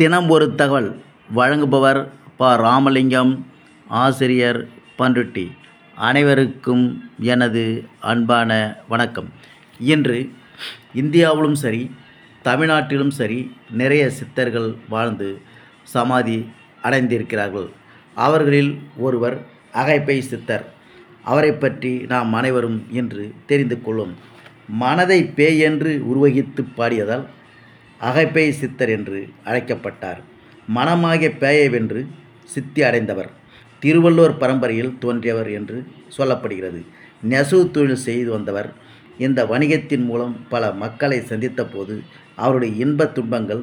தினம் ஒரு தகவல் வழங்குபவர் ப. ராமலிங்கம் ஆசிரியர் பண்ருட்டி அனைவருக்கும் எனது அன்பான வணக்கம். இன்று இந்தியாவிலும் சரி தமிழ்நாட்டிலும் சரி நிறைய சித்தர்கள் வாழ்ந்து சமாதி அடைந்திருக்கிறார்கள். அவர்களில் ஒருவர் அகைப்பை சித்தர். அவரை பற்றி நாம் அனைவரும் இன்று தெரிந்து கொள்ளும் மனதை பேய் என்று உருவகித்து பாடியதால் அகைப்பேய் சித்தர் என்று அழைக்கப்பட்டார். மனமாகிய பேயை வென்று சித்தி அடைந்தவர். திருவள்ளுவர் பரம்பரையில் தோன்றியவர் என்று சொல்லப்படுகிறது. நெசவு தொழில் செய்து வந்தவர். இந்த வணிகத்தின் மூலம் பல மக்களை சந்தித்த போது அவருடைய இன்பத் துன்பங்கள்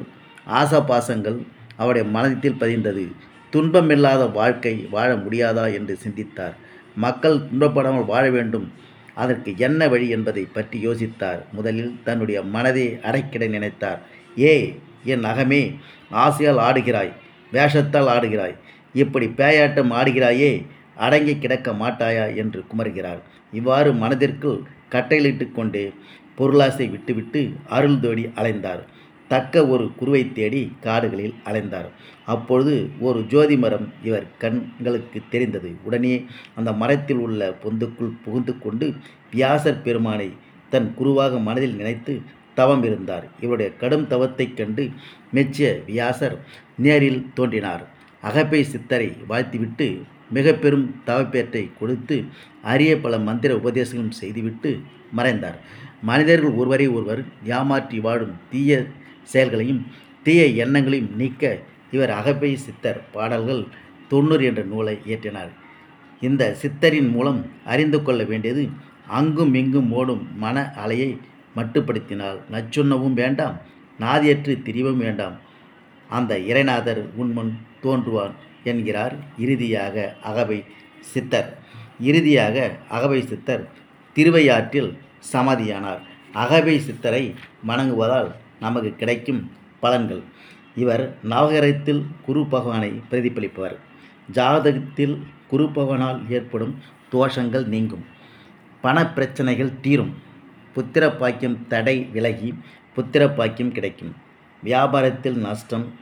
ஆசபாசங்கள் அவருடைய மனத்தில் பதிந்தது. துன்பமில்லாத வாழ்க்கை வாழ முடியாதா என்று சிந்தித்தார். மக்கள் துன்பப்படாமல் வாழ வேண்டும். அதற்கு என்ன வழி என்பதை பற்றி யோசித்தார். முதலில் தன்னுடைய மனதை அடைக்கிட நினைத்தார். ஏ என் அகமே ஆசையால் ஆடுகிறாய் வேஷத்தால் ஆடுகிறாய் இப்படி பேயாட்டம் ஆடுகிறாயே அடங்கி கிடக்க மாட்டாயா என்று குமர்கிறார். இவ்வாறு மனதிற்குள் கட்டையிலிட்டு கொண்டே பொருளாசை விட்டுவிட்டு அருள் தேடி அலைந்தார். தக்க ஒரு குருவை தேடி காடுகளில் அலைந்தார். அப்பொழுது ஒரு ஜோதி மரம் இவர் கண்களுக்கு தெரிந்தது. உடனே அந்த மரத்தில் உள்ள பொந்துக்குள் புகுந்து கொண்டு வியாசர் பெருமானை தன் குருவாக மனதில் நினைத்து தவம் இருந்தார். இவருடைய கடும் தவத்தைக் கண்டு மெச்சிய வியாசர் நேரில் தோன்றினார். அகப்பை சித்தரை வாழ்த்திவிட்டு மிக பெரும் தவப்பேற்றை கொடுத்து அரிய பல மந்திர உபதேசங்களும் செய்துவிட்டு மறைந்தார். மனிதர்கள் ஒருவரை ஒருவர் ஏமாற்றி வாழும் தீய செயல்களையும் தீய எண்ணங்களையும் நீக்க இவர் அகப்பை சித்தர் பாடல்கள் தொண்ணூறு என்ற நூலை இயற்றினார். இந்த சித்தரின் மூலம் அறிந்து கொள்ள வேண்டியது அங்கும் இங்கும் ஓடும் மன அலையை மட்டுப்படுத்தினால் நச்சுண்ணவும் வேண்டாம் நாதியற்று திரிவும் வேண்டாம். அந்த இறைநாதர் உன்முன் தோன்றுவான் என்கிறார் இறுதியாக அகவை சித்தர். இறுதியாக அகவை சித்தர் திருவையாற்றில் சமாதியானார். அகவை சித்தரை வணங்குவதால் நமக்கு கிடைக்கும் பலன்கள். இவர் நவகரத்தில் குரு பகவானை பிரதிபலிப்பவர். ஜாதகத்தில் குரு பகவானால் ஏற்படும் தோஷங்கள் நீங்கும். பண பிரச்சனைகள் தீரும். புத்திர பாக்கியம் தடை விலகி புத்திர பாக்கியம் கிடைக்கும். வியாபாரத்தில் நஷ்டம்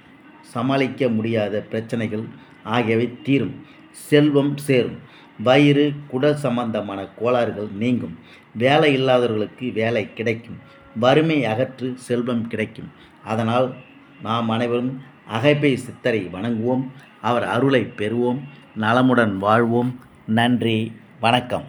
சமாளிக்க முடியாத பிரச்சனைகள் ஆகியவை தீரும். செல்வம் சேரும். வயிறு குடல் சம்பந்தமான கோளாறுகள் நீங்கும். வேலை இல்லாதவர்களுக்கு வேலை கிடைக்கும். வறுமை அகற்று செல்வம் கிடைக்கும். அதனால் நாம் அனைவரும் அகைப்பை சித்தரை வணங்குவோம். அவர் அருளை பெறுவோம். நலமுடன் வாழ்வோம். நன்றி. வணக்கம்.